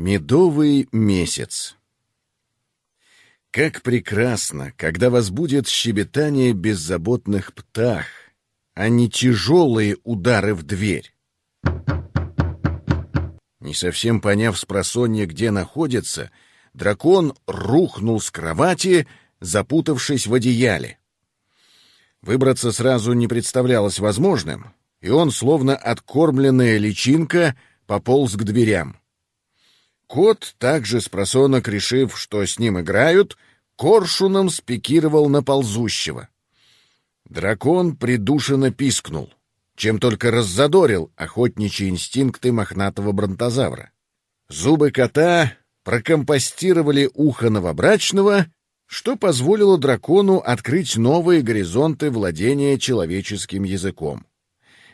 Медовый месяц Как прекрасно, когда вас будет щебетание беззаботных птах, а не тяжелые удары в дверь. Не совсем поняв с просонья, где находится, дракон рухнул с кровати, запутавшись в одеяле. Выбраться сразу не представлялось возможным, и он, словно откормленная личинка, пополз к дверям. Кот, также с просонок решив, что с ним играют, коршуном спикировал на ползущего. Дракон придушенно пискнул, чем только раззадорил охотничьи инстинкты мохнатого бронтозавра. Зубы кота прокомпостировали ухо новобрачного, что позволило дракону открыть новые горизонты владения человеческим языком.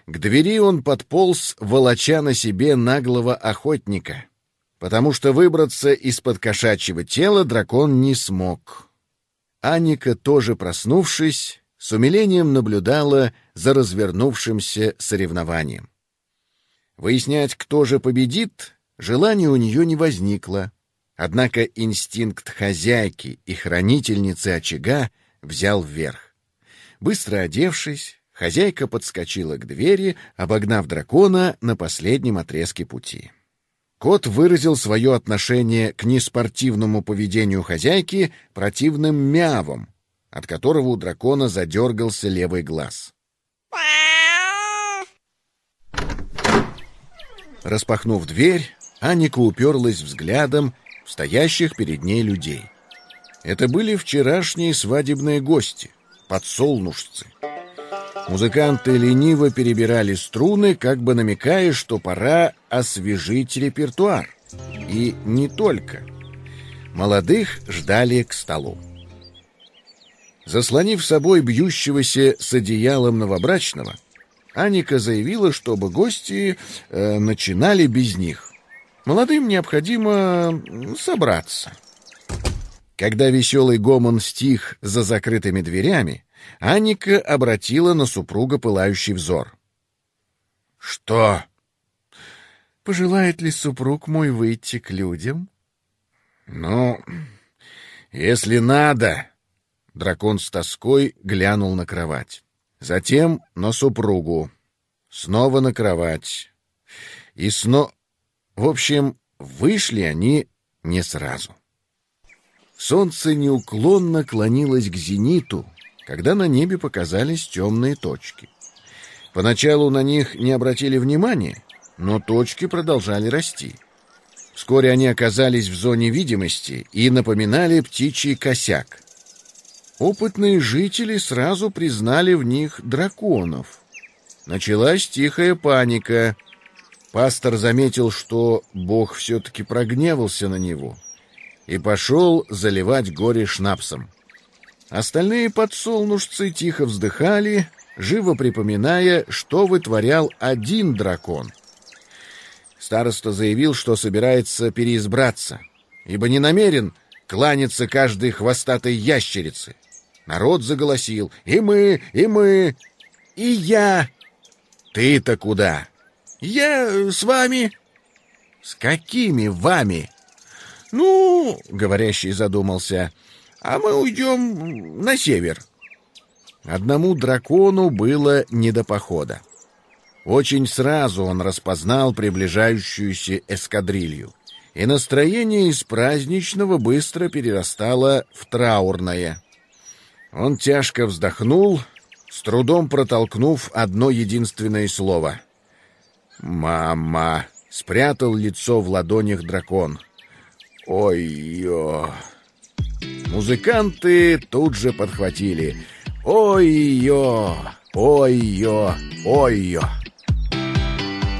К двери он подполз, волоча на себе наглого охотника, потому что выбраться из-под кошачьего тела дракон не смог. Аника, тоже проснувшись, с умилением наблюдала за развернувшимся соревнованием. Выяснять, кто же победит, желания у нее не возникло. Однако инстинкт хозяйки и хранительницы очага взял вверх. Быстро одевшись, Хозяйка подскочила к двери, обогнав дракона на последнем отрезке пути. Кот выразил свое отношение к неспортивному поведению хозяйки противным мявом, от которого у дракона задергался левый глаз. Распахнув дверь, Аника уперлась взглядом в стоящих перед ней людей. Это были вчерашние свадебные гости, подсолнушцы. Музыканты лениво перебирали струны, как бы намекая, что пора освежить репертуар. И не только. Молодых ждали к столу. Заслонив собой бьющегося с одеялом новобрачного, Аника заявила, чтобы гости э, начинали без них. Молодым необходимо собраться. Когда веселый гомон стих за закрытыми дверями, Анника обратила на супруга пылающий взор. «Что?» «Пожелает ли супруг мой выйти к людям?» «Ну, если надо...» Дракон с тоской глянул на кровать. Затем на супругу. Снова на кровать. И сно... В общем, вышли они не сразу. Солнце неуклонно клонилось к зениту, когда на небе показались темные точки. Поначалу на них не обратили внимания, но точки продолжали расти. Вскоре они оказались в зоне видимости и напоминали птичий косяк. Опытные жители сразу признали в них драконов. Началась тихая паника. Пастор заметил, что бог все-таки прогневался на него и пошел заливать горе шнапсом. Остальные подсолнушцы тихо вздыхали, живо припоминая, что вытворял один дракон. Староста заявил, что собирается переизбраться, ибо не намерен кланяться каждой хвостатой ящерице. Народ заголосил «И мы, и мы, и я!» «Ты-то куда?» «Я с вами». «С какими вами?» «Ну, — говорящий задумался, — а мы уйдем на север. Одному дракону было не до похода. Очень сразу он распознал приближающуюся эскадрилью, и настроение из праздничного быстро перерастало в траурное. Он тяжко вздохнул, с трудом протолкнув одно единственное слово. «Мама!» — спрятал лицо в ладонях дракон. «Ой-ё!» Музыканты тут же подхватили «Ой-ё! Ой-ё! Ой-ё!»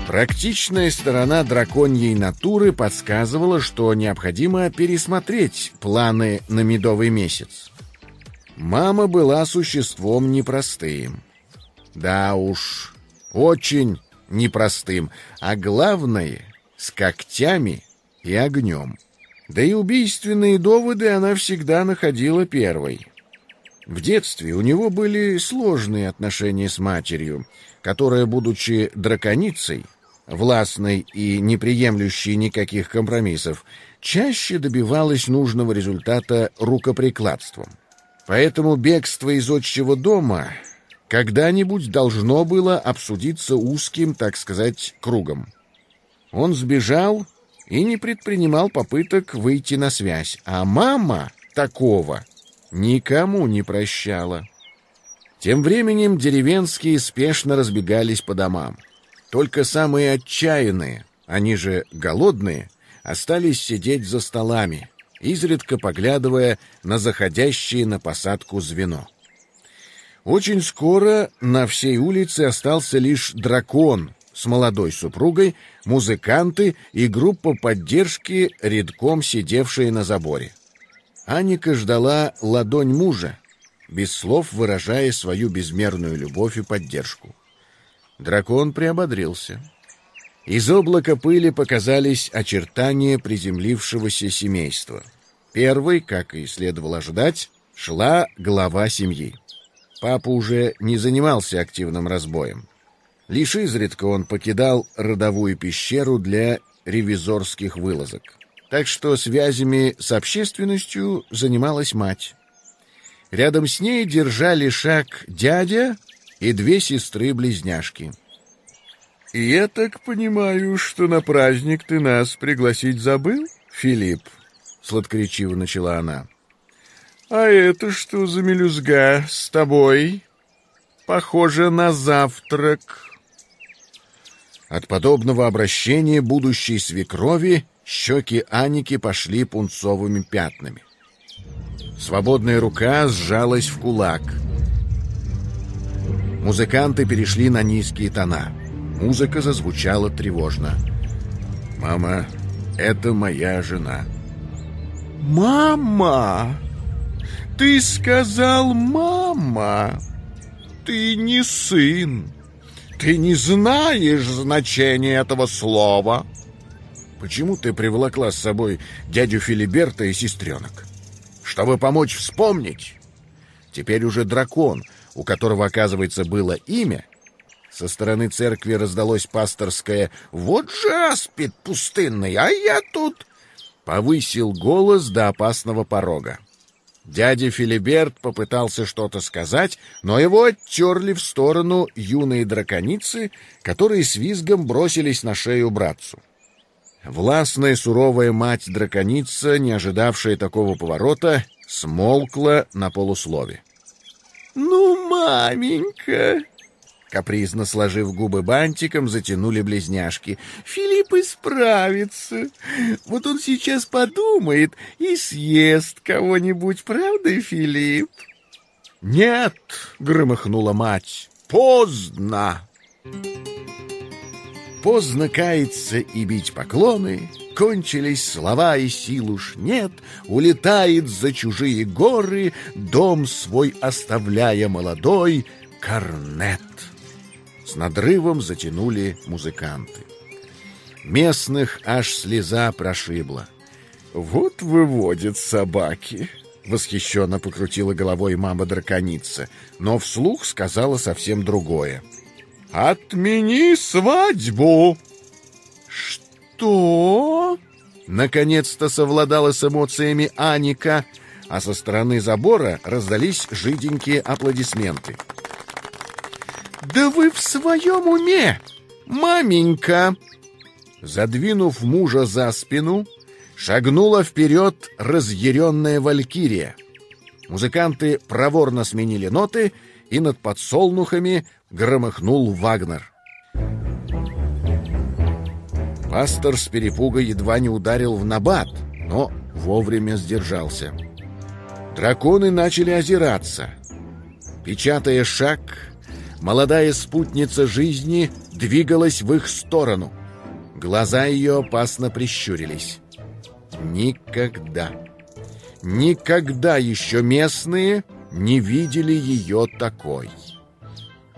Практичная сторона драконьей натуры подсказывала, что необходимо пересмотреть планы на медовый месяц. Мама была существом непростым. Да уж, очень непростым, а главное — с когтями и огнем. Да и убийственные доводы она всегда находила первой. В детстве у него были сложные отношения с матерью, которая, будучи драконицей, властной и не приемлющей никаких компромиссов, чаще добивалась нужного результата рукоприкладством. Поэтому бегство из отчего дома когда-нибудь должно было обсудиться узким, так сказать, кругом. Он сбежал и не предпринимал попыток выйти на связь, а мама такого никому не прощала. Тем временем деревенские спешно разбегались по домам. Только самые отчаянные, они же голодные, остались сидеть за столами, изредка поглядывая на заходящее на посадку звено. Очень скоро на всей улице остался лишь дракон с молодой супругой, музыканты и группа поддержки, редком сидевшие на заборе. Аника ждала ладонь мужа, без слов выражая свою безмерную любовь и поддержку. Дракон приободрился. Из облака пыли показались очертания приземлившегося семейства. Первый, как и следовало ожидать, шла глава семьи. Папа уже не занимался активным разбоем. Лишь изредка он покидал родовую пещеру для ревизорских вылазок. Так что связями с общественностью занималась мать. Рядом с ней держали шаг дядя и две сестры-близняшки. «И я так понимаю, что на праздник ты нас пригласить забыл, Филипп?» — сладкоречиво начала она. «А это что за мелюзга с тобой? Похоже на завтрак». От подобного обращения будущей свекрови щеки Аники пошли пунцовыми пятнами. Свободная рука сжалась в кулак. Музыканты перешли на низкие тона. Музыка зазвучала тревожно. «Мама, это моя жена». «Мама! Ты сказал «мама». Ты не сын. Ты не знаешь значения этого слова. Почему ты привлекла с собой дядю Филиберта и сестренок? Чтобы помочь вспомнить. Теперь уже дракон, у которого, оказывается, было имя. Со стороны церкви раздалось пасторское «Вот же аспид пустынный, а я тут...» Повысил голос до опасного порога. Дядя Филиберт попытался что-то сказать, но его оттерли в сторону юные драконицы, которые с визгом бросились на шею братцу. Властная суровая мать-драконица, не ожидавшая такого поворота, смолкла на полуслове. «Ну, маменька!» Капризно сложив губы бантиком, затянули близняшки. «Филипп исправится. Вот он сейчас подумает и съест кого-нибудь, правда, Филипп?» «Нет!» — громыхнула мать. «Поздно!» Поздно каяться и бить поклоны, Кончились слова и сил уж нет, Улетает за чужие горы, Дом свой оставляя молодой, Корнет. С надрывом затянули музыканты. Местных аж слеза прошибла. «Вот выводят собаки!» Восхищенно покрутила головой мама-драконица, но вслух сказала совсем другое. «Отмени свадьбу!» «Что?» Наконец-то совладала с эмоциями Аника, а со стороны забора раздались жиденькие аплодисменты. «Да вы в своем уме, маменька!» Задвинув мужа за спину, шагнула вперед разъяренная валькирия. Музыканты проворно сменили ноты, и над подсолнухами громыхнул Вагнер. Пастор с перепуга едва не ударил в набат, но вовремя сдержался. Драконы начали озираться. Печатая шаг, молодая спутница жизни двигалась в их сторону. Глаза ее опасно прищурились. Никогда, никогда еще местные не видели ее такой.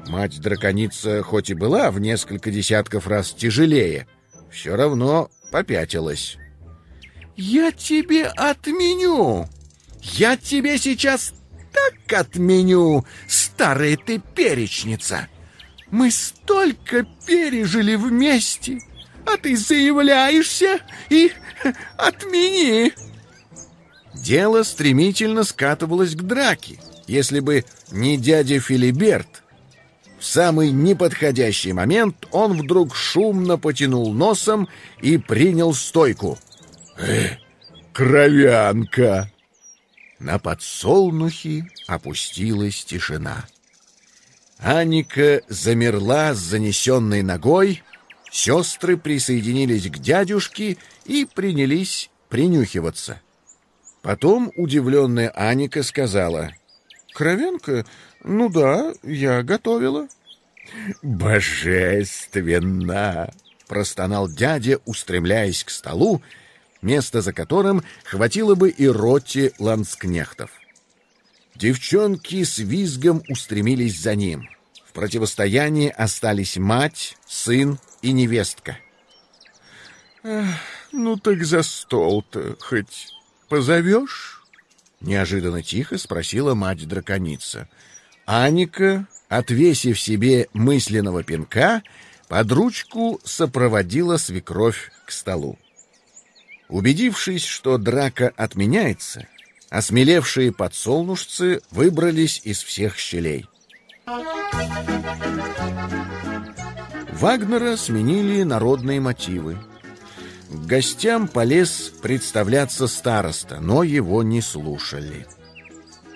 Мать-драконица хоть и была в несколько десятков раз тяжелее, все равно попятилась. «Я тебе отменю! Я тебе сейчас так отменю, старая ты перечница! Мы столько пережили вместе, а ты заявляешься и отмени!» Дело стремительно скатывалось к драке, если бы не дядя Филиберт. В самый неподходящий момент он вдруг шумно потянул носом и принял стойку. «Э, кровянка!» На подсолнухи опустилась тишина. Аника замерла с занесенной ногой, сестры присоединились к дядюшке и принялись принюхиваться. Потом удивленная Аника сказала, «Кровенка? Ну да, я готовила». «Божественно!» — простонал дядя, устремляясь к столу, место за которым хватило бы и роте ланскнехтов. Девчонки с визгом устремились за ним. В противостоянии остались мать, сын и невестка. «Ну так за стол-то хоть позовешь?» Неожиданно тихо спросила мать-драконица. Аника, отвесив себе мысленного пинка, под ручку сопроводила свекровь к столу. Убедившись, что драка отменяется, осмелевшие подсолнушцы выбрались из всех щелей. Вагнера сменили народные мотивы. К гостям полез представляться староста, но его не слушали.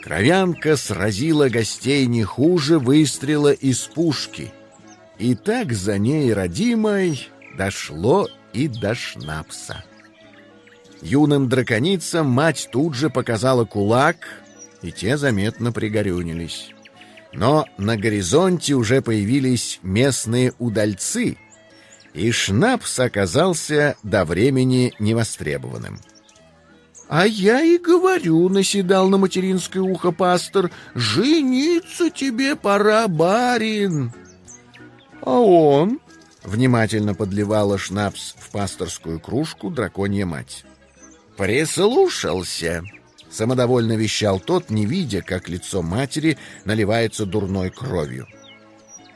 Кровянка сразила гостей не хуже выстрела из пушки. И так за ней родимой дошло и до шнапса. Юным драконицам мать тут же показала кулак, и те заметно пригорюнились. Но на горизонте уже появились местные удальцы — и шнапс оказался до времени невостребованным. «А я и говорю», — наседал на материнское ухо пастор, — «жениться тебе пора, барин». «А он?» — внимательно подливала шнапс в пасторскую кружку драконья мать. «Прислушался», — самодовольно вещал тот, не видя, как лицо матери наливается дурной кровью.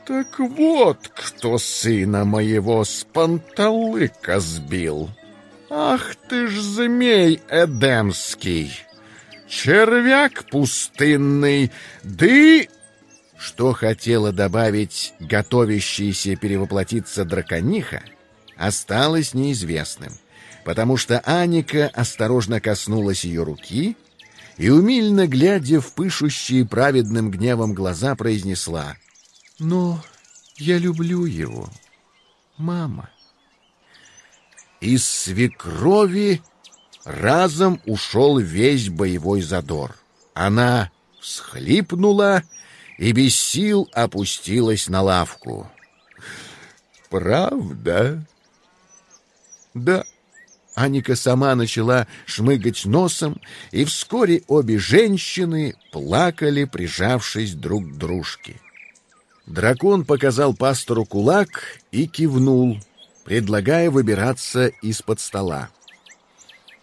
Так вот, кто сына моего с панталыка сбил. Ах ты ж змей эдемский, червяк пустынный, ды... Что хотела добавить готовящаяся перевоплотиться дракониха, осталось неизвестным, потому что Аника осторожно коснулась ее руки и, умильно глядя в пышущие праведным гневом глаза, произнесла — но я люблю его, мама. Из свекрови разом ушел весь боевой задор. Она всхлипнула и без сил опустилась на лавку. «Правда?» «Да». Аника сама начала шмыгать носом, и вскоре обе женщины плакали, прижавшись друг к дружке. Дракон показал пастору кулак и кивнул, предлагая выбираться из-под стола.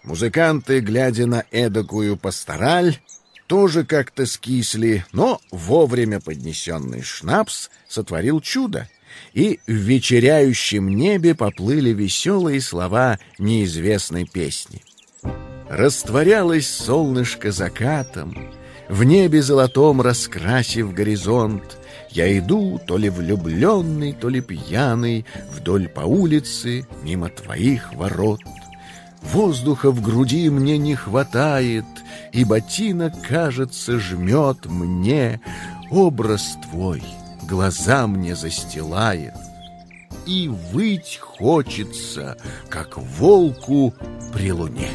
Музыканты, глядя на эдакую пастораль, тоже как-то скисли, но вовремя поднесенный шнапс сотворил чудо, и в вечеряющем небе поплыли веселые слова неизвестной песни. Растворялось солнышко закатом, в небе золотом раскрасив горизонт, я иду, то ли влюбленный, то ли пьяный, Вдоль по улице, мимо твоих ворот. Воздуха в груди мне не хватает, И ботинок, кажется, жмет мне. Образ твой глаза мне застилает, И выть хочется, как волку при луне.